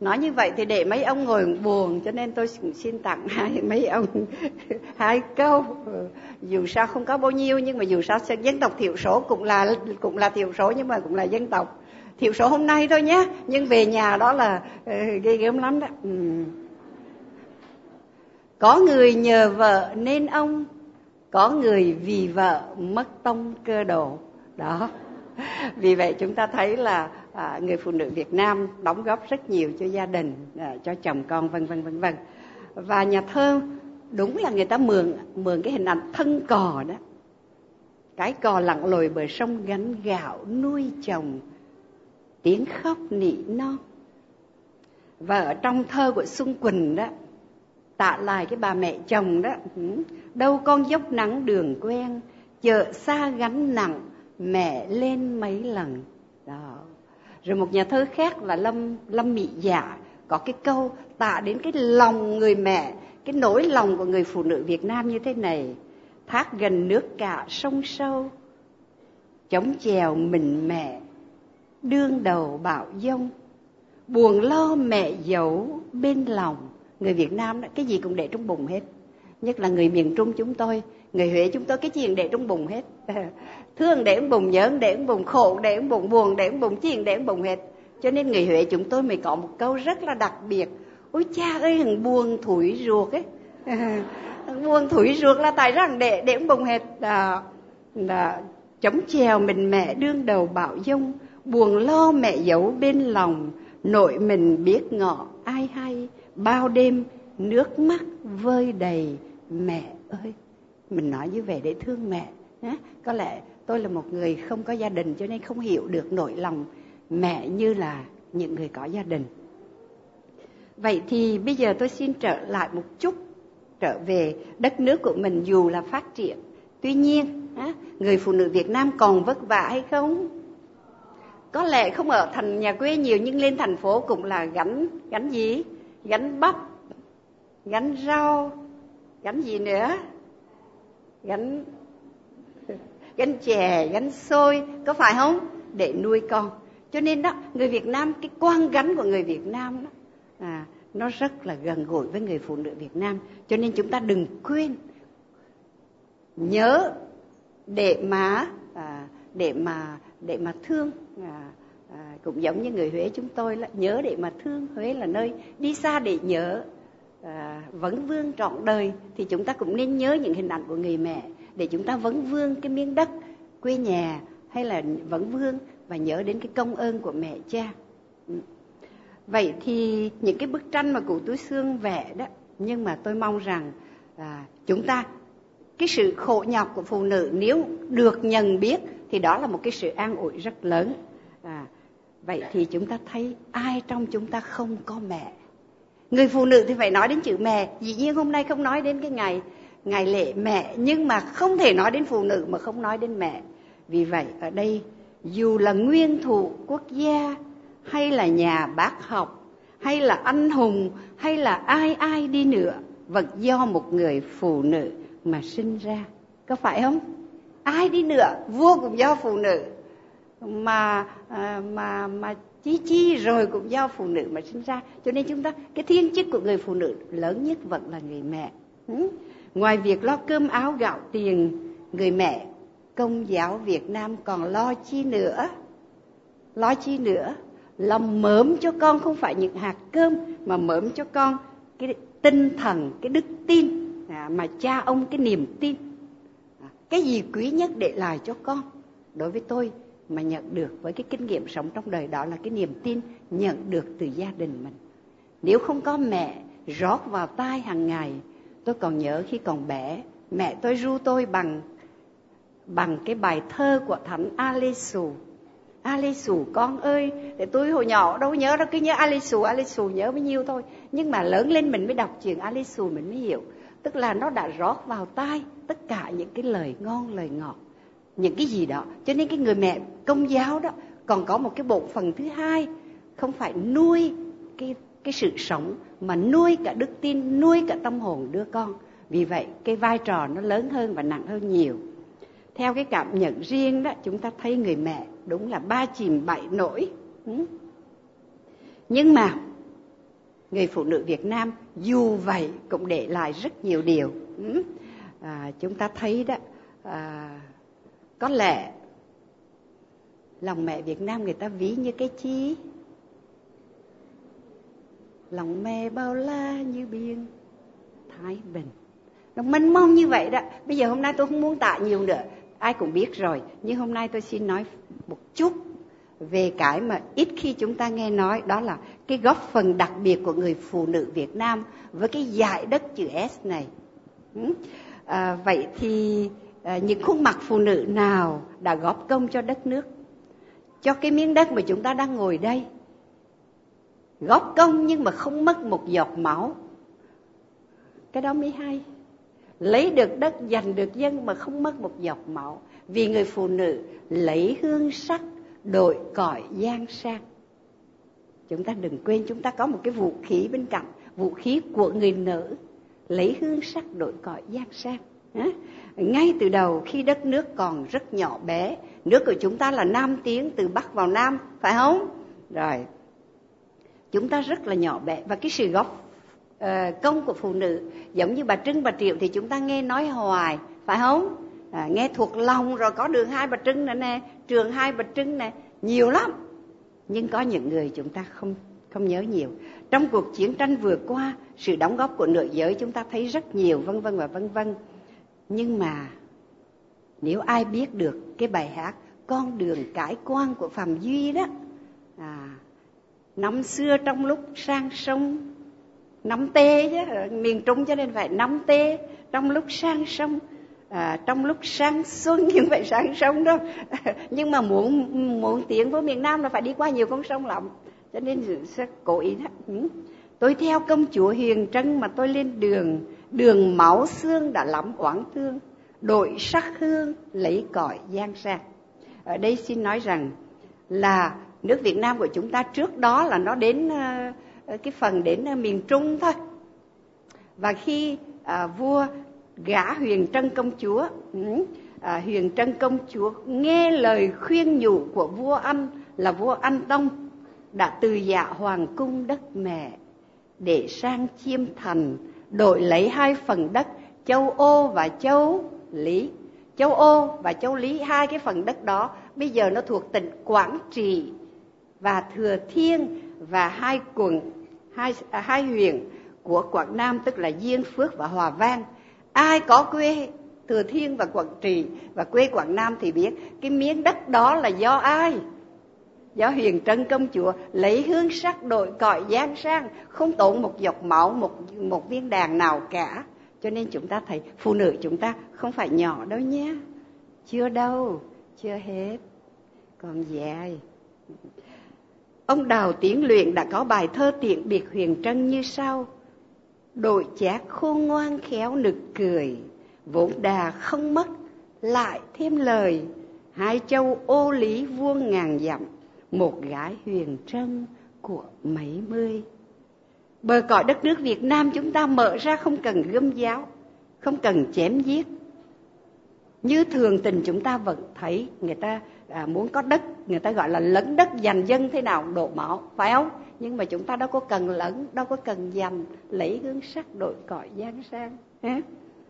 nói như vậy thì để mấy ông ngồi buồn, cho nên tôi xin tặng hai, mấy ông, hai câu. Ừ, dù sao không có bao nhiêu, nhưng mà dù sao dân tộc thiểu số cũng là cũng là thiểu số, nhưng mà cũng là dân tộc thiểu số hôm nay thôi nhé. Nhưng về nhà đó là ừ, ghê gớm lắm đó. Ừ. có người nhờ vợ nên ông, có người vì vợ mất tông cơ đồ. Đó. Vì vậy chúng ta thấy là à, người phụ nữ Việt Nam đóng góp rất nhiều cho gia đình à, cho chồng con vân vân vân vân. Và nhà thơ đúng là người ta mượn mượn cái hình ảnh thân cò đó. Cái cò lặn lội bờ sông gánh gạo nuôi chồng tiếng khóc nỉ non. Và ở trong thơ của Xuân Quỳnh đó tạ lại cái bà mẹ chồng đó ừ, đâu con dốc nắng đường quen chợ xa gánh nặng mẹ lên mấy lần. Đó rồi một nhà thơ khác là lâm lâm mị dạ có cái câu tạ đến cái lòng người mẹ, cái nỗi lòng của người phụ nữ việt nam như thế này, thác gần nước cả sông sâu, chống chèo mình mẹ, đương đầu bạo dông, buồn lo mẹ giấu bên lòng. Người việt nam đó, cái gì cũng để trong bụng hết, nhất là người miền trung chúng tôi người huế chúng tôi cái chuyện để trong bụng hết. Thương để bụng nhớ để bụng, khổ để bụng, buồn để bụng chuyện để bụng hết. Cho nên người huế chúng tôi mới có một câu rất là đặc biệt. Ôi cha ơi, hằng buồn thủi ruột ấy. Buồn thủi ruột là tại rằng để để bụng hết. Là là chống chèo mình mẹ đương đầu bạo dông buồn lo mẹ giấu bên lòng. Nội mình biết ngọ, ai hay, bao đêm nước mắt vơi đầy. Mẹ ơi mình nói như vậy để thương mẹ. Có lẽ tôi là một người không có gia đình cho nên không hiểu được nỗi lòng mẹ như là những người có gia đình. Vậy thì bây giờ tôi xin trở lại một chút, trở về đất nước của mình dù là phát triển. Tuy nhiên người phụ nữ việt nam còn vất vả hay không? Có lẽ không ở thành nhà quê nhiều nhưng lên thành phố cũng là gánh gánh gì? Gánh bắp, gánh rau, gánh gì nữa? Gánh gánh chè gánh xôi có phải không? Để nuôi con. Cho nên đó người Việt Nam cái quan gánh của người Việt Nam đó à, nó rất là gần gũi với người phụ nữ Việt Nam. Cho nên chúng ta đừng quên nhớ để mà à, để mà để mà thương à, à, cũng giống như người Huế chúng tôi là nhớ để mà thương Huế là nơi đi xa để nhớ à, vấn vương trọn đời thì chúng ta cũng nên nhớ những hình ảnh của người mẹ để chúng ta vấn vương cái miếng đất quê nhà hay là vấn vương và nhớ đến cái công ơn của mẹ cha. Ừ. Vậy thì những cái bức tranh mà cụ túi xương vẽ đó nhưng mà tôi mong rằng à, chúng ta cái sự khổ nhọc của phụ nữ nếu được nhận biết thì đó là một cái sự an ủi rất lớn. À, vậy thì chúng ta thấy ai trong chúng ta không có mẹ? Người phụ nữ thì phải nói đến chữ mẹ. Dĩ nhiên hôm nay không nói đến cái ngày ngày lễ mẹ, nhưng mà không thể nói đến phụ nữ mà không nói đến mẹ. Vì vậy, ở đây, dù là nguyên thủ quốc gia, hay là nhà bác học, hay là anh hùng, hay là ai ai đi nữa, vẫn do một người phụ nữ mà sinh ra. Có phải không? Ai đi nữa, vua cũng do phụ nữ. Mà à, mà mà chí chi rồi cũng do phụ nữ mà sinh ra. Cho nên chúng ta cái thiên chức của người phụ nữ lớn nhất vẫn là người mẹ. Ừ. Ngoài việc lo cơm áo gạo tiền người mẹ công giáo việt nam còn lo chi nữa? Lo chi nữa? Lòng mớm cho con không phải những hạt cơm mà mớm cho con cái tinh thần cái đức tin à, mà cha ông cái niềm tin. À, cái gì quý nhất để lại cho con? Đối với tôi mà nhận được với cái kinh nghiệm sống trong đời đó là cái niềm tin nhận được từ gia đình mình. Nếu không có mẹ rót vào tai hàng ngày, tôi còn nhớ khi còn bé, mẹ tôi ru tôi bằng bằng cái bài thơ của thánh Alessu Alessu con ơi, để tôi hồi nhỏ đâu nhớ đâu cứ nhớ Alessu Alessu nhớ bao nhiêu thôi. Nhưng mà lớn lên mình mới đọc chuyện Alessu mình mới hiểu, tức là nó đã rót vào tai tất cả những cái lời ngon, lời ngọt những cái gì đó. Cho nên cái người mẹ công giáo đó còn có một cái bộ phận thứ hai không phải nuôi cái cái sự sống mà nuôi cả đức tin nuôi cả tâm hồn đứa con. Vì vậy cái vai trò nó lớn hơn và nặng hơn nhiều. Theo cái cảm nhận riêng đó chúng ta thấy người mẹ đúng là ba chìm bảy nổi. Ừ. Nhưng mà người phụ nữ Việt Nam dù vậy cũng để lại rất nhiều điều. Ừ. À, chúng ta thấy đó à, có lẽ lòng mẹ Việt Nam người ta ví như cái chi? Lòng mẹ bao la như biển thái bình. Nó mênh mông như vậy đó. Bây giờ hôm nay tôi không muốn tạ nhiều nữa. Ai cũng biết rồi. Nhưng hôm nay tôi xin nói một chút về cái mà ít khi chúng ta nghe nói. Đó là cái góp phần đặc biệt của người phụ nữ Việt Nam với cái giải đất chữ S này. Ừ. À, vậy thì Ờ, những khuôn mặt phụ nữ nào đã góp công cho đất nước, cho cái miếng đất mà chúng ta đang ngồi đây, góp công nhưng mà không mất một giọt máu, cái đó mới hay. Lấy được đất, giành được dân mà không mất một giọt máu. Vì người phụ nữ lấy hương sắc đội cõi giang sang. Chúng ta đừng quên chúng ta có một cái vũ khí bên cạnh. Vũ khí của người nữ. Lấy hương sắc đội cõi giang sang ngay từ đầu khi đất nước còn rất nhỏ bé nước của chúng ta là nam tiến từ bắc vào nam phải không? Rồi chúng ta rất là nhỏ bé. Và cái sự góp uh, ờ, công của phụ nữ giống như bà trưng bà triệu thì chúng ta nghe nói hoài phải không? À, nghe thuộc lòng rồi có đường hai bà trưng nữa nè trường hai bà trưng nè nhiều lắm. Nhưng có những người chúng ta không không nhớ nhiều. Trong cuộc chiến tranh vừa qua sự đóng góp của nữ giới chúng ta thấy rất nhiều vân vân và vân vân nhưng mà nếu ai biết được cái bài hát con đường cải quan của phạm duy đó à, năm xưa trong lúc sang sông nắm tê chứ miền trung cho nên phải nắm tê trong lúc sang sông à, trong lúc sang xuân nhưng phải sang sông đó. Nhưng mà muốn muốn tiến với miền Nam là phải đi qua nhiều con sông lắm. Cho nên sẽ cố ý đó. Ừ. Tôi theo công chúa Hiền Trân mà tôi lên đường đường máu xương đã lắm oán thương đội sắc hương lấy cõi giang sang ở đây xin nói rằng là nước Việt Nam của chúng ta trước đó là nó đến ờ, ờ, cái phần đến ờ, miền Trung thôi. Và khi à, vua gả huyền trân công chúa à, huyền trân công chúa nghe lời khuyên nhủ của vua anh là vua anh tông đã từ dạ hoàng cung đất mẹ để sang chiêm thành đổi lấy hai phần đất châu ô và châu lý. Châu ô và châu lý hai cái phần đất đó bây giờ nó thuộc tỉnh quảng trị và thừa thiên và hai quận hai à, hai huyện của quảng nam tức là diên phước và hòa vang. Ai có quê thừa thiên và quảng trị và quê quảng nam thì biết cái miếng đất đó là do ai? Do huyền trân công chúa lấy hương sắc đội cõi gian sang, không tốn một giọt máu, một một viên đàn nào cả. Cho nên chúng ta thấy phụ nữ chúng ta không phải nhỏ đâu nhé. Chưa đâu, chưa hết. Còn dài. Ông đào tiến luyện đã có bài thơ tiện biệt huyền trân như sau. Đội chát khôn ngoan khéo nực cười, vốn đà không mất, lại thêm lời. Hai châu ô lý vuông ngàn dặm một gái huyền trân của mấy mươi. Bờ cõi đất nước việt nam chúng ta mở ra không cần gươm giáo không cần chém giết. Như thường tình chúng ta vẫn thấy người ta à, muốn có đất người ta gọi là lấn đất dành dân thế nào đổ máu phải không? Nhưng mà chúng ta đâu có cần lẫn đâu có cần dành lấy gương sắc đội cõi giang sang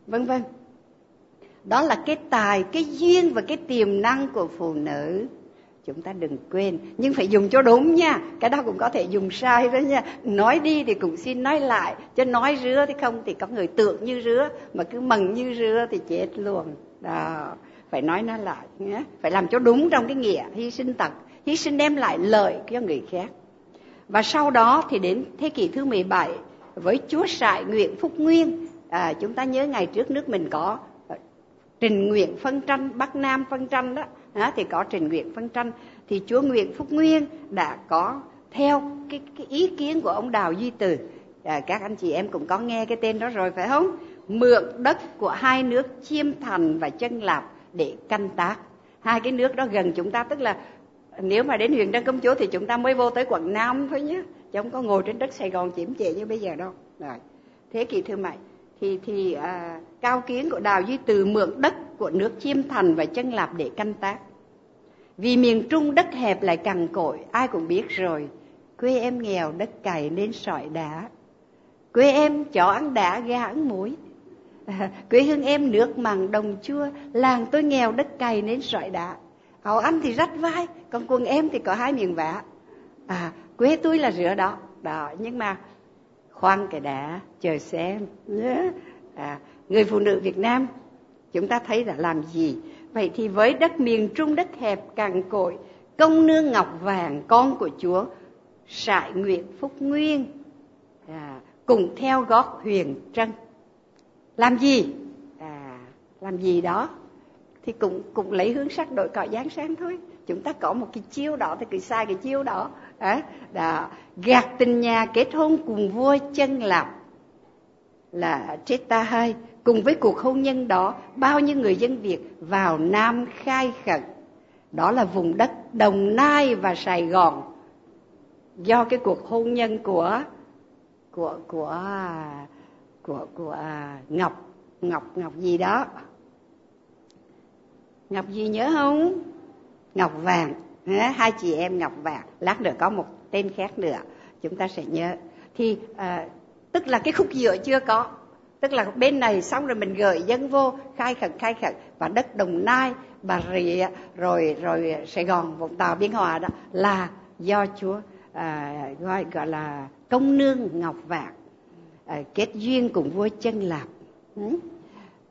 vân vân. Đó là cái tài cái duyên và cái tiềm năng của phụ nữ chúng ta đừng quên. Nhưng phải dùng cho đúng nha. Cái đó cũng có thể dùng sai đó nha. Nói đi thì cũng xin nói lại. Chứ nói rứa thì không thì có người tượng như rứa. Mà cứ mừng như rứa thì chết luôn. Đó. Phải nói nó lại nhé. Phải làm cho đúng trong cái nghĩa hy sinh tật hy sinh đem lại lợi cho người khác. Và sau đó thì đến thế kỷ thứ 17 với chúa sại nguyện phúc nguyên à, chúng ta nhớ ngày trước nước mình có ờ, trình nguyện phân tranh bắc nam phân tranh đó à, thì có trình nguyện phân tranh thì chúa nguyện phúc nguyên đã có theo cái, cái ý kiến của ông đào duy từ. À, các anh chị em cũng có nghe cái tên đó rồi phải không? Mượn đất của hai nước chiêm thành và chân lạp để canh tác. Hai cái nước đó gần chúng ta tức là nếu mà đến huyện đăng Công Chúa thì chúng ta mới vô tới quận Nam thôi nhé. Chứ không có ngồi trên đất Sài Gòn chiếm trệ như bây giờ đâu. Rồi thế kỷ thương mại thì thì à, cao kiến của đào duy từ mượn đất của nước chiêm thành và chân lạp để canh tác vì miền trung đất hẹp lại cằn cội ai cũng biết rồi quê em nghèo đất cày nên sỏi đá. Quê em chó ăn đá gà ăn muối. À, quê hương em nước mặn đồng chua làng tôi nghèo đất cày nên sỏi đá. Áo ăn thì rách vai còn quần em thì có hai miếng vả à quê tôi là rửa đó. Đó nhưng mà khoan cái đã chờ xem. À, người phụ nữ Việt Nam chúng ta thấy đã làm gì? Vậy thì với đất miền Trung đất hẹp cằn cội công nương ngọc vàng con của Chúa sải nguyện phúc nguyên à, cùng theo gót huyền trân làm gì? À, làm gì đó. Thì cũng cũng lấy hướng sắc đội cọ giáng sáng thôi. Chúng ta có một cái chiêu đó thì cứ sai cái chiêu đó. À, đó gạt tình nhà kết hôn cùng vua chân lạp là chết ta hai cùng với cuộc hôn nhân đó bao nhiêu người dân việt vào nam khai khẩn. Đó là vùng đất đồng nai và sài gòn. Do cái cuộc hôn nhân của của của của của à, ngọc ngọc ngọc gì đó. Ngọc gì nhớ không? Ngọc vàng. Hai chị em ngọc vàng. Lát nữa có một tên khác nữa. Chúng ta sẽ nhớ. Thì à, tức là cái khúc giữa chưa có? Tức là bên này xong rồi mình gửi dân vô khai khẩn khai khẩn. Và đất đồng nai bà rịa rồi rồi sài gòn vũng tàu biên hòa đó là do chúa à, gọi gọi là công nương ngọc vạn à, kết duyên cùng vua chân lạp. Ừ.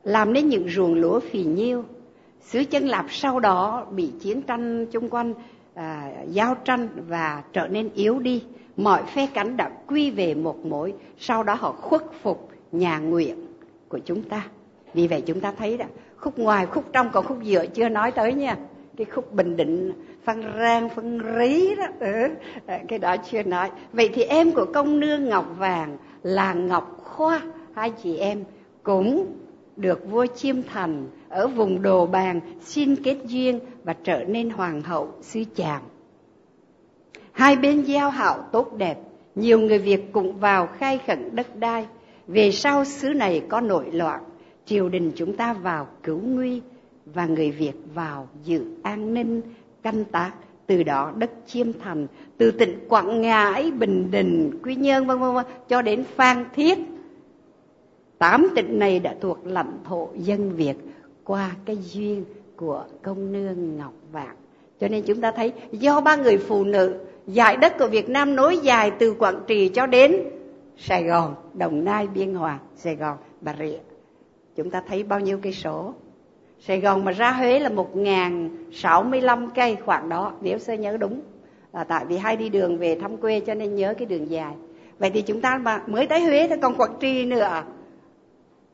làm nên những ruộng lúa phì nhiêu. Xứ chân lạp sau đó bị chiến tranh chung quanh à, giao tranh và trở nên yếu đi. Mọi phe cánh đã quy về một mối. Sau đó họ khuất phục nhà nguyện của chúng ta. Vì vậy chúng ta thấy đó khúc ngoài khúc trong còn khúc giữa chưa nói tới nha. Cái khúc bình định phân rang phân rí đó ừ, cái đó chưa nói. Vậy thì em của công nương ngọc vàng là ngọc khoa. Hai chị em cũng được vua chiêm thành ở vùng đồ bàn xin kết duyên và trở nên hoàng hậu xứ chàng. Hai bên giao hảo tốt đẹp nhiều người việt cũng vào khai khẩn đất đai về sau xứ này có nội loạn, triều đình chúng ta vào cứu nguy và người việt vào giữ an ninh, canh tác từ đó đất chiêm thành, từ tỉnh quảng ngãi bình định, quy nhơn, vân vân cho đến phan thiết. Tám tỉnh này đã thuộc lãnh thổ dân việt qua cái duyên của công nương ngọc vạn. Cho nên chúng ta thấy do ba người phụ nữ giải đất của việt nam nối dài từ quảng trị cho đến sài gòn, đồng nai, biên hòa, sài gòn, bà rịa. Chúng ta thấy bao nhiêu cây số? Sài Gòn mà ra Huế là một ngàn sáu mươi lăm cây khoảng đó, nếu sơ nhớ đúng. Là tại vì hay đi đường về thăm quê cho nên nhớ cái đường dài. Vậy thì chúng ta mà mới tới Huế thì còn Quảng Trị nữa.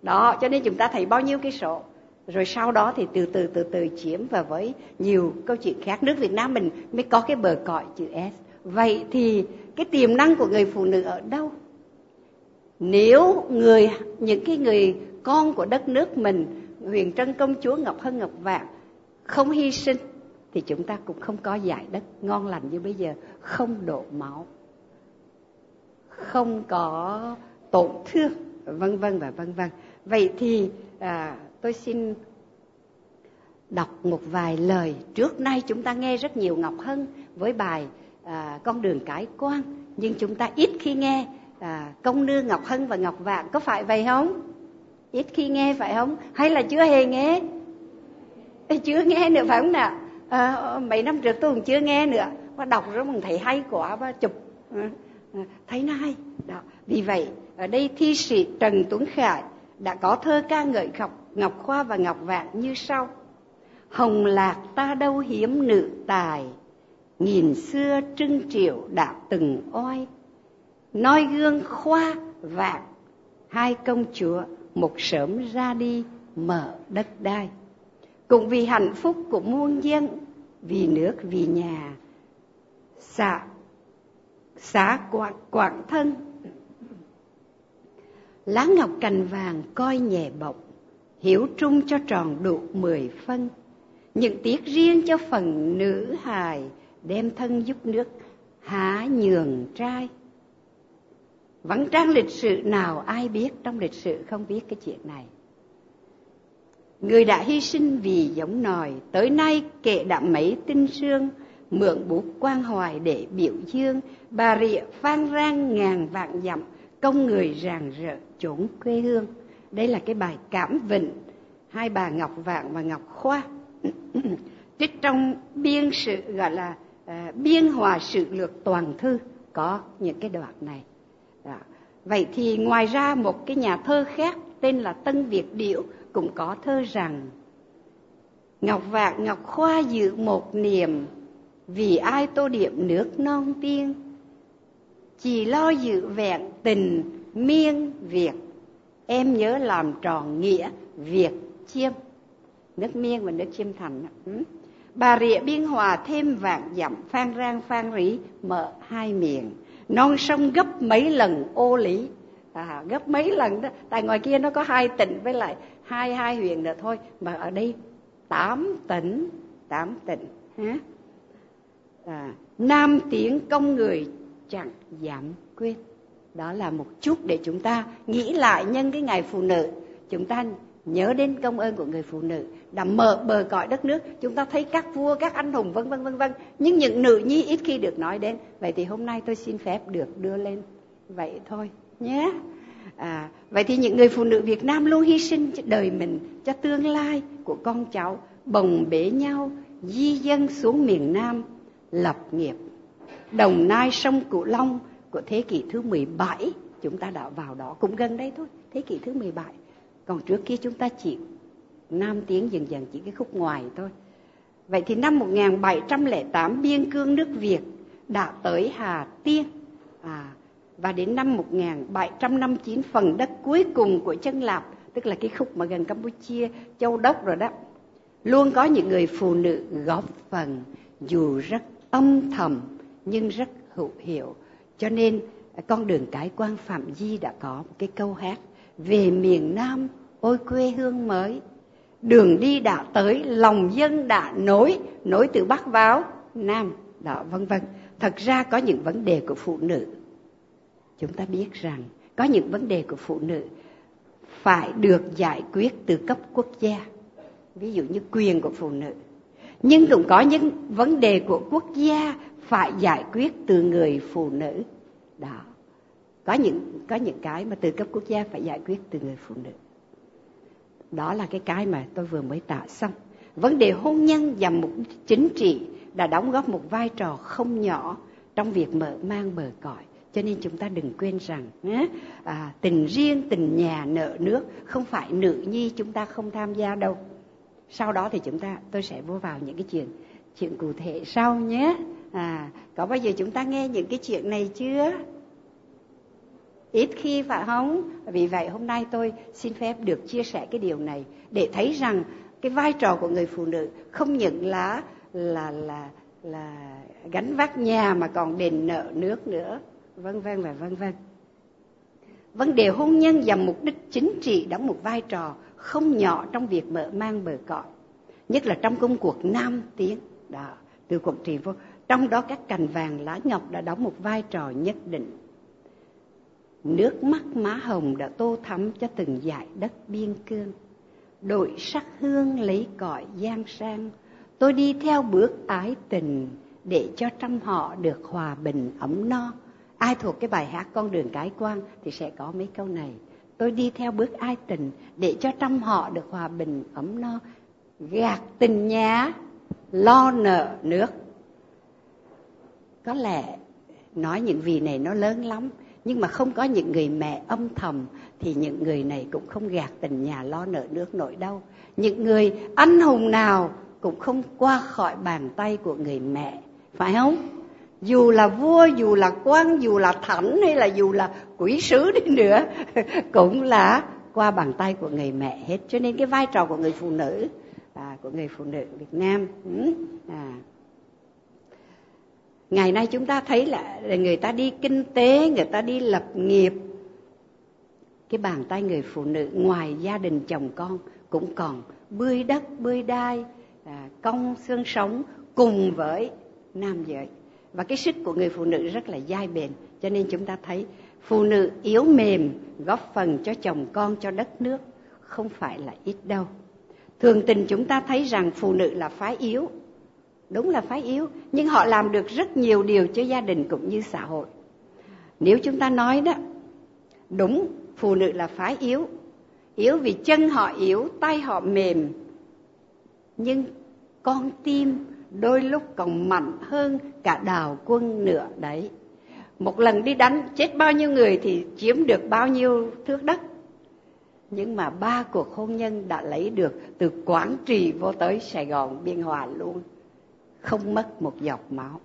Đó, cho nên chúng ta thấy bao nhiêu cái số. Rồi sau đó thì từ từ từ từ chiếm và với nhiều câu chuyện khác. Nước Việt Nam mình mới có cái bờ cõi chữ S. Vậy thì cái tiềm năng của người phụ nữ ở đâu? Nếu người những cái người con của đất nước mình huyền trân công chúa ngọc hân ngọc vạn không hy sinh thì chúng ta cũng không có giải đất ngon lành như bây giờ. Không đổ máu không có tổn thương vân vân và vân vân. Vậy thì à, tôi xin đọc một vài lời trước nay chúng ta nghe rất nhiều ngọc hân với bài à, con đường cải quan nhưng chúng ta ít khi nghe à, công nương ngọc hân và ngọc vạn có phải vậy không? Ít khi nghe phải không? Hay là chưa hề nghe? Chưa nghe nữa phải không nào? À, mấy năm trước tôi cũng chưa nghe nữa. Và đọc rồi mình thấy hay quá và chụp. À, thấy nó hay. Đó vì vậy ở đây thi sĩ trần tuấn khải đã có thơ ca ngợi ngọc ngọc khoa và ngọc vạn như sau. Hồng lạc ta đâu hiếm nữ tài nghìn xưa trưng triệu đã từng oai noi gương khoa vạn hai công chúa một sớm ra đi mở đất đai. Cũng vì hạnh phúc của muôn dân vì nước vì nhà xã xã quảng, quảng thân. Lá ngọc cành vàng coi nhẹ bọc hiểu trung cho tròn đủ mười phân. Những tiếc riêng cho phần nữ hài đem thân giúp nước há nhường trai vẫn trang lịch sử nào ai biết trong lịch sử không biết cái chuyện này. Người đã hy sinh vì giống nòi tới nay kệ đã mấy tinh sương mượn bút quan hoài để biểu dương bà rịa phan rang ngàn vạn dặm công người ràng rỡ chốn quê hương. Đây là cái bài cảm vịnh hai bà ngọc vạn và ngọc khoa. Trích trong biên sự gọi là uh, biên hòa sự lược toàn thư có những cái đoạn này vậy thì ngoài ra một cái nhà thơ khác tên là tân việt điểu cũng có thơ rằng, ngọc Vạc ngọc khoa giữ một niềm, vì ai tô điểm nước non tiên? Chỉ lo giữ vẹn tình miên việt, em nhớ làm tròn nghĩa việt chiêm. Nước miên và nước chiêm thành ừ. bà rịa biên hòa thêm vạn dặm phan rang phan rỉ mở hai miệng non sông gấp mấy lần ô lý. À, gấp mấy lần đó. Tại ngoài kia nó có hai tỉnh với lại hai hai huyện nữa thôi. Mà ở đây tám tỉnh tám tỉnh ha à, nam tiếng công người chẳng dám quên. Đó là một chút để chúng ta nghĩ lại nhân cái ngày phụ nữ. Chúng ta nhớ đến công ơn của người phụ nữ đã mở bờ cõi đất nước. Chúng ta thấy các vua các anh hùng vân vân vân vân. Nhưng những nữ nhi ít khi được nói đến. Vậy thì hôm nay tôi xin phép được đưa lên. Vậy thôi nhé. À, vậy thì những người phụ nữ Việt Nam luôn hy sinh đời mình cho tương lai của con cháu bồng bế nhau di dân xuống miền Nam lập nghiệp. Đồng Nai sông Cửu Long của thế kỷ thứ 17 chúng ta đã vào đó. Cũng gần đây thôi thế kỷ thứ 17 còn trước kia chúng ta chỉ nam tiếng dần dần chỉ cái khúc ngoài thôi. Vậy thì năm 1708 biên cương nước Việt đã tới Hà Tiên. À, và đến năm 1759 phần đất cuối cùng của chân Lạp tức là cái khúc mà gần Campuchia châu đốc rồi đó luôn có những người phụ nữ góp phần dù rất âm thầm nhưng rất hữu hiệu. Cho nên con đường cái quan phạm di đã có một cái câu hát về miền nam ôi quê hương mới, đường đi đã tới, lòng dân đã nối nối từ bắc vào nam. Đó, vân vân. Thật ra có những vấn đề của phụ nữ. Chúng ta biết rằng có những vấn đề của phụ nữ phải được giải quyết từ cấp quốc gia. Ví dụ như quyền của phụ nữ. Nhưng cũng có những vấn đề của quốc gia phải giải quyết từ người phụ nữ. Đó có những có những cái mà từ cấp quốc gia phải giải quyết từ người phụ nữ. Đó là cái cái mà tôi vừa mới tả xong. Vấn đề hôn nhân và mục chính trị đã đóng góp một vai trò không nhỏ trong việc mở mang bờ cõi. Cho nên chúng ta đừng quên rằng à, tình riêng tình nhà nợ nước không phải nữ nhi chúng ta không tham gia đâu. Sau đó thì chúng ta tôi sẽ vô vào những cái chuyện chuyện cụ thể sau nhé. À có bao giờ chúng ta nghe những cái chuyện này chưa? Ít khi phải không? Vì vậy hôm nay tôi xin phép được chia sẻ cái điều này để thấy rằng cái vai trò của người phụ nữ không những là là là là gánh vác nhà mà còn đền nợ nước nữa. Vân vân và vân vân. Vấn đề hôn nhân nhằm mục đích chính trị đóng một vai trò không nhỏ trong việc mở mang bờ cõi nhất là trong công cuộc nam tiến. Đó, từ cuộc trị vô, trong đó các cành vàng lá ngọc đã đóng một vai trò nhất định nước mắt má hồng đã tô thắm cho từng dải đất biên cương. Đội sắc hương lấy cõi giang sang. Tôi đi theo bước ái tình để cho trăm họ được hòa bình ấm no. Ai thuộc cái bài hát con đường cái quan thì sẽ có mấy câu này. Tôi đi theo bước ai tình để cho trăm họ được hòa bình ấm no. Gạt tình nhá, lo nợ nước. Có lẽ nói những vì này nó lớn lắm nhưng mà không có những người mẹ âm thầm thì những người này cũng không gạt tình nhà lo nợ nước nổi đâu những người anh hùng nào cũng không qua khỏi bàn tay của người mẹ phải không dù là vua dù là quan dù là thánh hay là dù là quỷ sứ đi nữa cũng là qua bàn tay của người mẹ hết cho nên cái vai trò của người phụ nữ à, của người phụ nữ Việt Nam ừ, à ngày nay chúng ta thấy là người ta đi kinh tế người ta đi lập nghiệp. Cái bàn tay người phụ nữ ngoài gia đình chồng con cũng còn bươi đất bươi đai à, công xương sống cùng với nam giới. Và cái sức của người phụ nữ rất là dai bền cho nên chúng ta thấy phụ nữ yếu mềm góp phần cho chồng con cho đất nước không phải là ít đâu. Thường tình chúng ta thấy rằng phụ nữ là phái yếu đúng là phái yếu, nhưng họ làm được rất nhiều điều cho gia đình cũng như xã hội. Nếu chúng ta nói đó, đúng, phụ nữ là phái yếu. Yếu vì chân họ yếu, tay họ mềm. Nhưng con tim đôi lúc còn mạnh hơn cả đào quân nữa đấy. Một lần đi đánh, chết bao nhiêu người thì chiếm được bao nhiêu thước đất. Nhưng mà ba cuộc hôn nhân đã lấy được từ quảng Trị vô tới sài gòn biên hòa luôn không mất một giọt máu.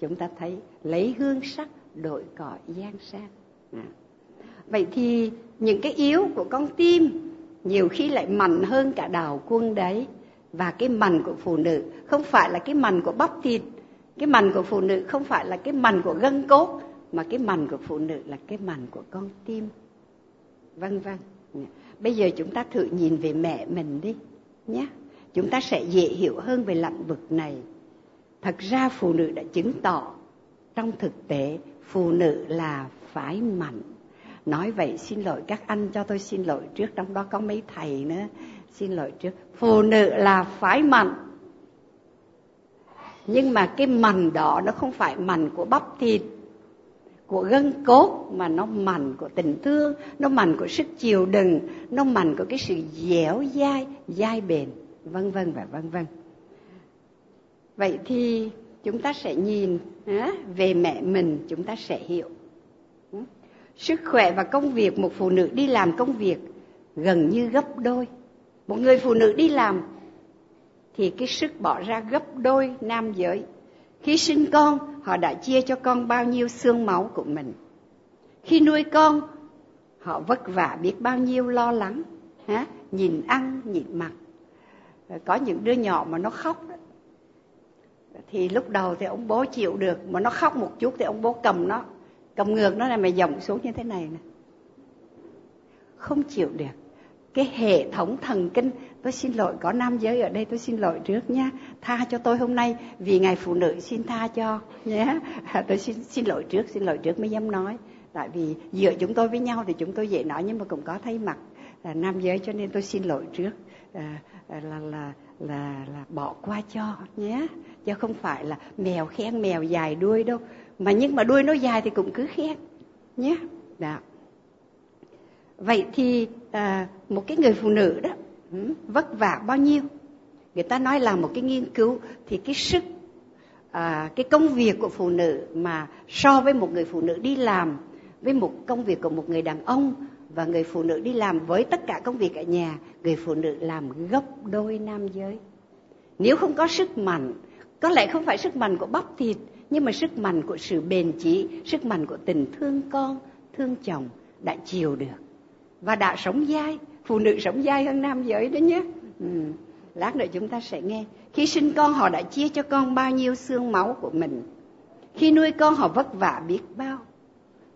Chúng ta thấy lấy hương sắc đổi cõi gian sang. À. vậy thì những cái yếu của con tim nhiều khi lại mạnh hơn cả đào quân đấy. Và cái mành của phụ nữ không phải là cái mành của bắp thịt, cái mành của phụ nữ không phải là cái mành của gân cốt, mà cái mành của phụ nữ là cái mành của con tim. Vân vân bây giờ chúng ta thử nhìn về mẹ mình đi nhé chúng ta sẽ dễ hiểu hơn về lĩnh vực này. Thật ra phụ nữ đã chứng tỏ, trong thực tế, phụ nữ là phái mạnh. Nói vậy, xin lỗi các anh, cho tôi xin lỗi trước, trong đó có mấy thầy nữa. Xin lỗi trước. Phụ nữ là phái mạnh. Nhưng mà cái mành đó nó không phải mành của bắp thịt, của gân cốt, mà nó mành của tình thương, nó mành của sức chịu đựng, nó mành của cái sự dẻo dai dai bền vân vân và vân vân. Vậy thì chúng ta sẽ nhìn về mẹ mình, chúng ta sẽ hiểu. Sức khỏe và công việc, một phụ nữ đi làm công việc gần như gấp đôi. Một người phụ nữ đi làm thì cái sức bỏ ra gấp đôi nam giới. Khi sinh con, họ đã chia cho con bao nhiêu xương máu của mình. Khi nuôi con, họ vất vả biết bao nhiêu lo lắng hả? nhìn ăn, nhìn mặc có những đứa nhỏ mà nó khóc đó. thì lúc đầu thì ông bố chịu được, mà nó khóc một chút thì ông bố cầm nó, cầm ngược nó này mà dòng xuống như thế này nè. Không chịu được. Cái hệ thống thần kinh, tôi xin lỗi, có nam giới ở đây, tôi xin lỗi trước nha tha cho tôi hôm nay, vì ngày phụ nữ xin tha cho nhé. Tôi xin xin lỗi trước, xin lỗi trước mới dám nói. Tại vì giữa chúng tôi với nhau thì chúng tôi dễ nói nhưng mà cũng có thấy mặt là nam giới cho nên tôi xin lỗi trước à, là là là là bỏ qua cho nhé. Chứ không phải là mèo khen mèo dài đuôi đâu. Mà nhưng mà đuôi nó dài thì cũng cứ khen nhé. Đó. Vậy thì à, một cái người phụ nữ đó ừ, vất vả bao nhiêu? Người ta nói là một cái nghiên cứu thì cái sức à, cái công việc của phụ nữ mà so với một người phụ nữ đi làm với một công việc của một người đàn ông và người phụ nữ đi làm với tất cả công việc ở nhà, người phụ nữ làm gấp đôi nam giới. Nếu không có sức mạnh, có lẽ không phải sức mạnh của bắp thịt, nhưng mà sức mạnh của sự bền chí sức mạnh của tình thương con, thương chồng đã chiều được. Và đã sống dai, phụ nữ sống dai hơn nam giới đó nhé. Ừ. lát nữa chúng ta sẽ nghe. Khi sinh con, họ đã chia cho con bao nhiêu xương máu của mình? Khi nuôi con, họ vất vả biết bao?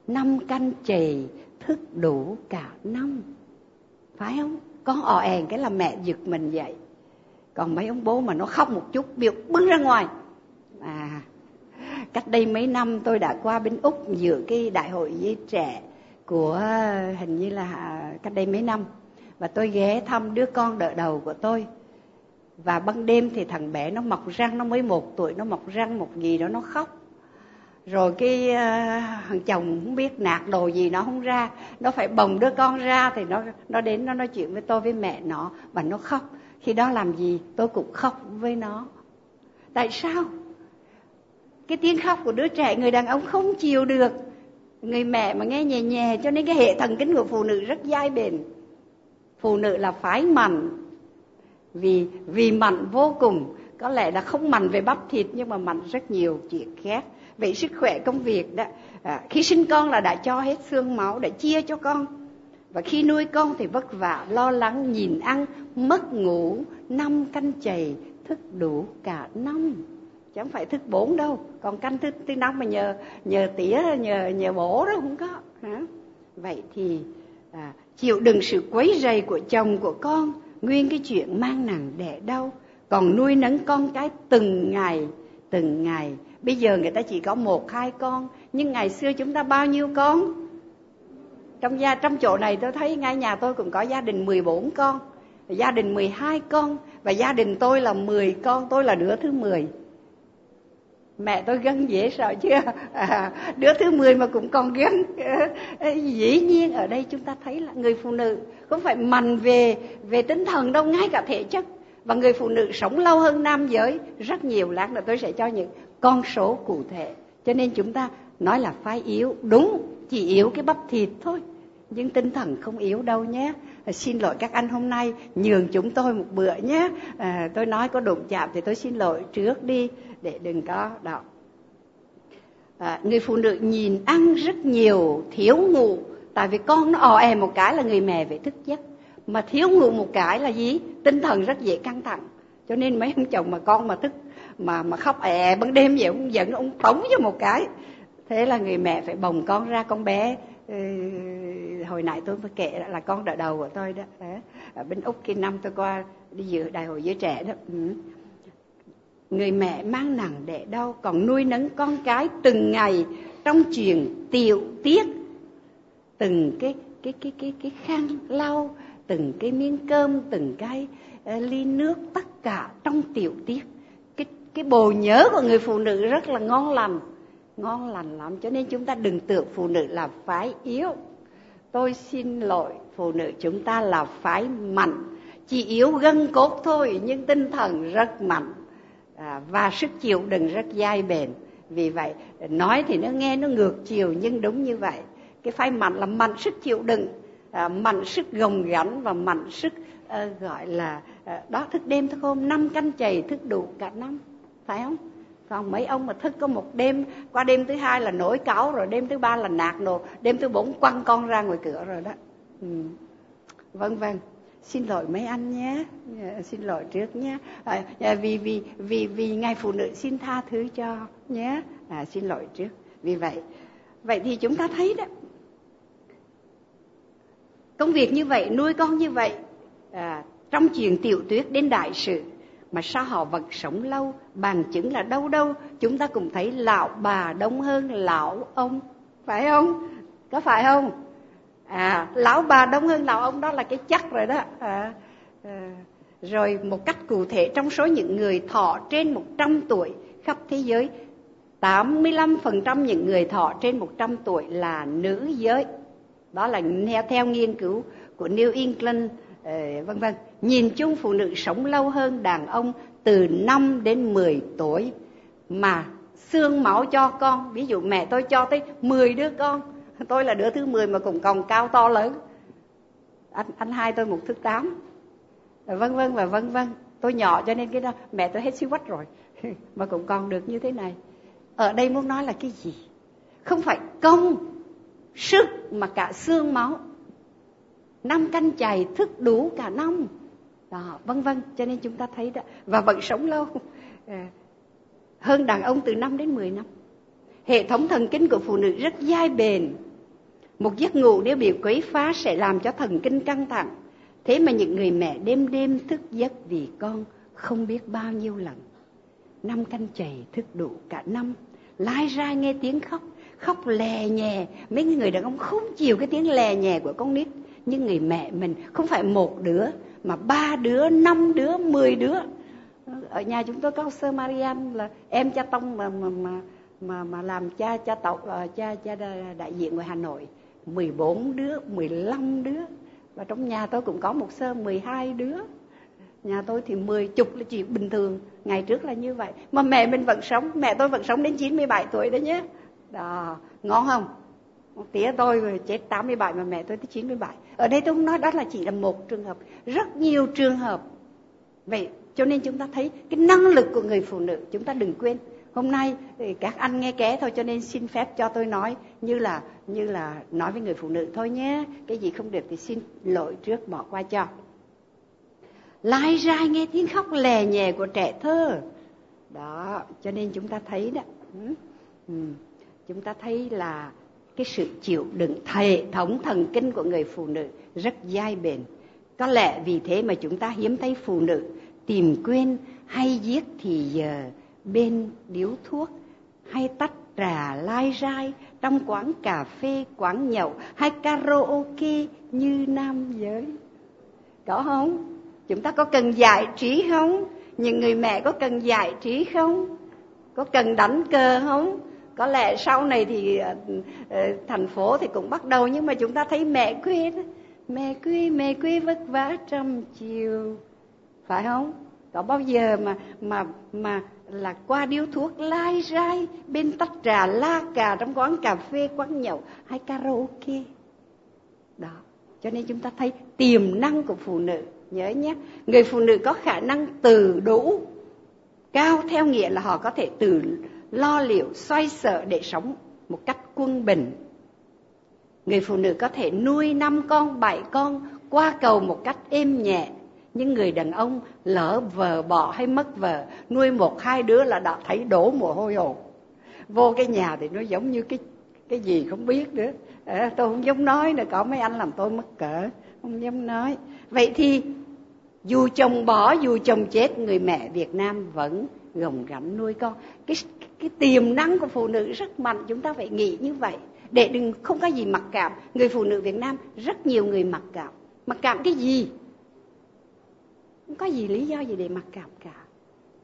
Năm canh chày thức đủ cả năm. Phải không? Con ò èn cái là mẹ giật mình dậy còn mấy ông bố mà nó khóc một chút biểu bưng ra ngoài. À cách đây mấy năm tôi đã qua bên úc dự cái đại hội với trẻ của, hình như là à, cách đây mấy năm. Và tôi ghé thăm đứa con đỡ đầu của tôi. Và ban đêm thì thằng bé nó mọc răng, nó mới một tuổi, nó mọc răng một gì đó, nó khóc rồi cái uh, thằng chồng không biết nạt đồ gì nó không ra. Nó phải bồng đứa con ra thì nó nó đến nó nói chuyện với tôi với mẹ nó và nó khóc. Khi đó làm gì? Tôi cũng khóc với nó. Tại sao? Cái tiếng khóc của đứa trẻ người đàn ông không chịu được. Người mẹ mà nghe nhẹ nhẹ cho nên cái hệ thần kinh của phụ nữ rất dai bền. Phụ nữ là phái mạnh. Vì vì mạnh vô cùng. Có lẽ là không mạnh về bắp thịt nhưng mà mạnh rất nhiều chuyện khác về sức khỏe công việc đó. À, khi sinh con là đã cho hết xương máu để chia cho con. Và khi nuôi con thì vất vả lo lắng nhìn ăn mất ngủ năm canh chày thức đủ cả năm. Chứ không phải thức bốn đâu còn canh thứ thứ năm mà nhờ nhờ tía nhờ nhờ bổ đó không có hả? Vậy thì à, chịu đựng sự quấy rầy của chồng của con nguyên cái chuyện mang nặng đẻ đau còn nuôi nấng con cái từng ngày từng ngày bây giờ người ta chỉ có một hai con. Nhưng ngày xưa chúng ta bao nhiêu con? Trong gia trong chỗ này tôi thấy ngay nhà tôi cũng có gia đình 14 con gia đình 12 con và gia đình tôi là 10 con tôi là đứa thứ 10 mẹ tôi gân dễ sợ chưa? À, đứa thứ 10 mà cũng còn gân. Dĩ nhiên ở đây chúng ta thấy là người phụ nữ không phải mạnh về về tinh thần đâu ngay cả thể chất. Và người phụ nữ sống lâu hơn nam giới rất nhiều lát nữa tôi sẽ cho những con số cụ thể. Cho nên chúng ta nói là phái yếu. Đúng chỉ yếu cái bắp thịt thôi. Nhưng tinh thần không yếu đâu nhé. À, xin lỗi các anh hôm nay nhường chúng tôi một bữa nhé. À, tôi nói có đụng chạm thì tôi xin lỗi trước đi để đừng có đó à, người phụ nữ nhìn ăn rất nhiều thiếu ngủ. Tại vì con nó ò è một cái là người mẹ phải thức giấc. Mà thiếu ngủ một cái là gì? Tinh thần rất dễ căng thẳng. Cho nên mấy ông chồng mà con mà thức mà mà khóc ẹ ban đêm vậy ông giận ông tống cho một cái. Thế là người mẹ phải bồng con ra con bé ừ, hồi nãy tôi mới kể là con đỡ đầu của tôi đó. Ở bên úc kia năm tôi qua đi dự đại hội giới trẻ đó ừ. người mẹ mang nặng để đau còn nuôi nấng con cái từng ngày trong chuyện tiểu tiết. Từng cái cái cái cái cái khăn lau từng cái miếng cơm từng cái uh, ly nước tất cả trong tiểu tiết cái bồ nhớ của người phụ nữ rất là ngon lành. Ngon lành lắm cho nên chúng ta đừng tưởng phụ nữ là phái yếu. Tôi xin lỗi phụ nữ chúng ta là phái mạnh. Chỉ yếu gân cốt thôi nhưng tinh thần rất mạnh. À, và sức chịu đựng rất dai bền. Vì vậy nói thì nó nghe nó ngược chiều nhưng đúng như vậy. Cái phái mạnh là mạnh sức chịu đựng à, mạnh sức gồng gánh và mạnh sức à, gọi là à, đó thức đêm thức hôm năm canh chày thức đủ cả năm phải không? Còn mấy ông mà thức có một đêm qua đêm thứ hai là nổi cáu rồi đêm thứ ba là nạt nộ đêm thứ bốn quăng con ra ngoài cửa rồi đó. Ừ. vâng vâng. Xin lỗi mấy anh nhé. Dạ, xin lỗi trước nhé. À, dạ, vì vì vì vì ngài phụ nữ xin tha thứ cho nhé. À, xin lỗi trước. Vì vậy vậy thì chúng ta thấy đó công việc như vậy nuôi con như vậy à, trong chuyện tiểu tuyết đến đại sự mà sao họ vẫn sống lâu bằng chứng là đâu đâu chúng ta cũng thấy lão bà đông hơn lão ông phải không? Có phải không? À lão bà đông hơn lão ông đó là cái chắc rồi đó. À, à, rồi một cách cụ thể trong số những người thọ trên 100 tuổi khắp thế giới 85% những người thọ trên 100 tuổi là nữ giới. Đó là theo, theo nghiên cứu của New England ờ, vân vân nhìn chung phụ nữ sống lâu hơn đàn ông từ 5 đến 10 tuổi mà xương máu cho con. Ví dụ mẹ tôi cho tới 10 đứa con. Tôi là đứa thứ 10 mà cũng còn cao to lớn. Anh anh hai tôi một thứ tám. Vân vân và vân vân. Tôi nhỏ cho nên cái đó mẹ tôi hết siêu quách rồi. Mà cũng còn được như thế này. Ở đây muốn nói là cái gì? Không phải công, sức mà cả xương máu. Năm canh chày thức đủ cả năm đó vân vân cho nên chúng ta thấy đó và vẫn sống lâu. À, hơn đàn ông từ 5 đến 10 năm. Hệ thống thần kinh của phụ nữ rất dai bền. Một giấc ngủ nếu bị quấy phá sẽ làm cho thần kinh căng thẳng. Thế mà những người mẹ đêm đêm thức giấc vì con không biết bao nhiêu lần. Năm canh chày thức đủ cả năm. Lai ra nghe tiếng khóc. Khóc lè nhè. Mấy người đàn ông không chịu cái tiếng lè nhè của con nít. Nhưng người mẹ mình không phải một đứa mà ba đứa năm đứa mười đứa. Ở nhà chúng tôi có sơ Marian là em cha tông mà mà mà mà, mà làm cha cha tộc ờ, cha cha đại diện ngoài Hà Nội. 14 đứa 15 đứa. Và trong nhà tôi cũng có một sơ 12 đứa. Nhà tôi thì 10 chục là chuyện bình thường. Ngày trước là như vậy. Mà mẹ mình vẫn sống mẹ tôi vẫn sống đến 97 tuổi đó nhé. Đó ngon không? Tía tôi chết 87 mà mẹ tôi tới 97 ở đây tôi không nói đó là chỉ là một trường hợp. Rất nhiều trường hợp. Vậy cho nên chúng ta thấy cái năng lực của người phụ nữ, chúng ta đừng quên. Hôm nay ừ, các anh nghe ké thôi cho nên xin phép cho tôi nói như là như là nói với người phụ nữ thôi nhé. Cái gì không được thì xin lỗi trước, bỏ qua cho. Lai rai nghe tiếng khóc lè nhè của trẻ thơ. Đó, cho nên chúng ta thấy đó. Ừ. ừ. chúng ta thấy là cái sự chịu đựng hệ thống thần kinh của người phụ nữ rất dai bền. Có lẽ vì thế mà chúng ta hiếm thấy phụ nữ tìm quên hay giết thì giờ bên điếu thuốc hay tách trà lai rai trong quán cà phê, quán nhậu hay karaoke như nam giới. Có không? Chúng ta có cần giải trí không? Những người mẹ có cần giải trí không? Có cần đánh cờ không? Có lẽ sau này thì ờ, ờ, thành phố thì cũng bắt đầu, nhưng mà chúng ta thấy mẹ quê đó. Mẹ quê mẹ quê vất vả trăm chiều. Phải không? Có bao giờ mà mà mà là qua điếu thuốc lai rai bên tách trà la cà trong quán cà phê, quán nhậu hay karaoke? Đó. Cho nên chúng ta thấy tiềm năng của phụ nữ. Nhớ nhé, người phụ nữ có khả năng từ đủ. Cao theo nghĩa là họ có thể từ lo liệu xoay sở để sống một cách quân bình. Người phụ nữ có thể nuôi năm con bảy con qua cầu một cách êm nhẹ. Nhưng người đàn ông lỡ vợ bỏ hay mất vợ nuôi một hai đứa là đã thấy đổ mồ hôi hột. Vô cái nhà thì nó giống như cái cái gì không biết nữa. À, tôi không dám nói nữa có mấy anh làm tôi mất cỡ không dám nói. Vậy thì dù chồng bỏ dù chồng chết người mẹ Việt Nam vẫn gồng gánh nuôi con. Cái cái tiềm năng của phụ nữ rất mạnh, chúng ta phải nghĩ như vậy. Để đừng, không có gì mặc cảm. Người phụ nữ Việt Nam, rất nhiều người mặc cảm. Mặc cảm cái gì? Không có gì lý do gì để mặc cảm cả.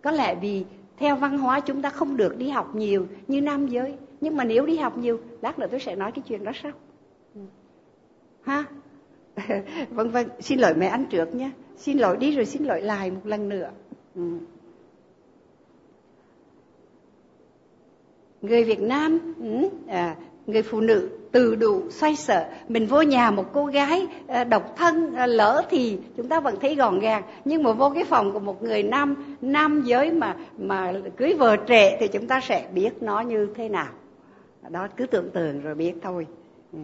Có lẽ vì theo văn hóa chúng ta không được đi học nhiều như nam giới. Nhưng mà nếu đi học nhiều, lát nữa tôi sẽ nói cái chuyện đó sau. Ha? Vâng vâng. Xin lỗi mẹ anh trước nhé. Xin lỗi đi rồi xin lỗi lại một lần nữa. Ừ. người Việt Nam ừ, à, người phụ nữ từ đủ xoay sở mình vô nhà một cô gái à, độc thân à, lỡ thì chúng ta vẫn thấy gọn gàng. Nhưng mà vô cái phòng của một người nam nam giới mà mà cưới vợ trẻ thì chúng ta sẽ biết nó như thế nào. Đó cứ tưởng tượng rồi biết thôi. Ừ.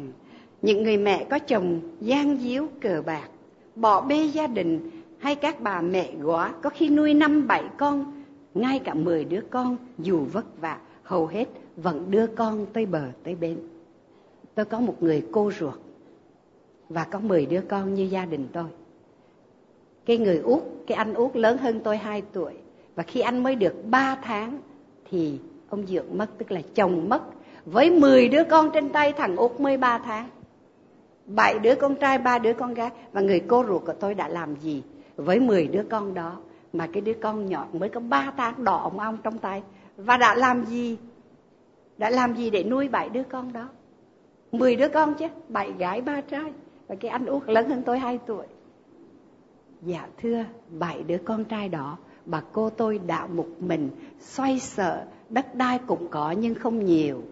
những người mẹ có chồng gian díu cờ bạc bỏ bê gia đình hay các bà mẹ góa có khi nuôi năm bảy con ngay cả mười đứa con dù vất vả hầu hết vẫn đưa con tới bờ, tới bên tôi có một người cô ruột và có mười đứa con như gia đình tôi. Cái người út, cái anh út lớn hơn tôi hai tuổi. Và khi anh mới được ba tháng thì ông dượng mất, tức là chồng mất. Với mười đứa con trên tay, thằng út mới ba tháng. Bảy đứa con trai, ba đứa con gái. Và người cô ruột của tôi đã làm gì với mười đứa con đó mà cái đứa con nhỏ mới có ba tháng đỏ ông ong trong tay? Và đã làm gì? Đã làm gì để nuôi bảy đứa con đó? Mười đứa con chứ, bảy gái, ba trai. Và cái anh út lớn hơn tôi hai tuổi. Dạ thưa, bảy đứa con trai đó, bà cô tôi đạo một mình xoay sở, đất đai cũng có nhưng không nhiều.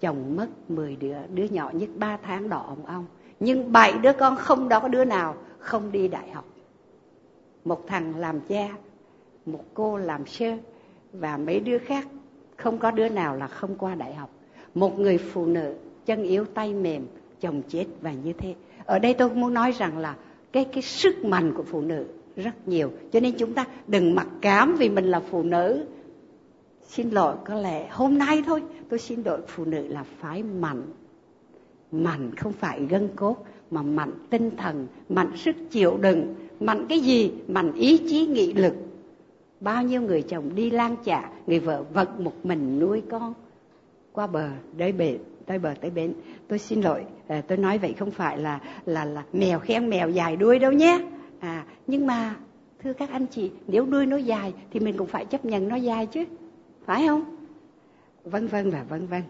Chồng mất mười đứa đứa nhỏ nhất ba tháng đỏ ông ông. Nhưng bảy đứa con không đó có đứa nào không đi đại học. Một thằng làm cha, một cô làm sơ và mấy đứa khác, không có đứa nào là không qua đại học. Một người phụ nữ chân yếu tay mềm, chồng chết và như thế. Ở đây tôi muốn nói rằng là cái cái sức mạnh của phụ nữ rất nhiều. Cho nên chúng ta đừng mặc cảm vì mình là phụ nữ. Xin lỗi, có lẽ hôm nay thôi, tôi xin lỗi phụ nữ là phải mạnh. Mạnh không phải gân cốt, mà mạnh tinh thần, mạnh sức chịu đựng, mạnh cái gì? Mạnh ý chí, nghị lực bao nhiêu người chồng đi lang chạ người vợ vật một mình nuôi con qua bờ tới bể tới bờ tới bến. Tôi xin lỗi à, tôi nói vậy không phải là là là mèo khen mèo dài đuôi đâu nhé. À nhưng mà thưa các anh chị nếu đuôi nó dài thì mình cũng phải chấp nhận nó dài chứ phải không? Vân vân và vân vân.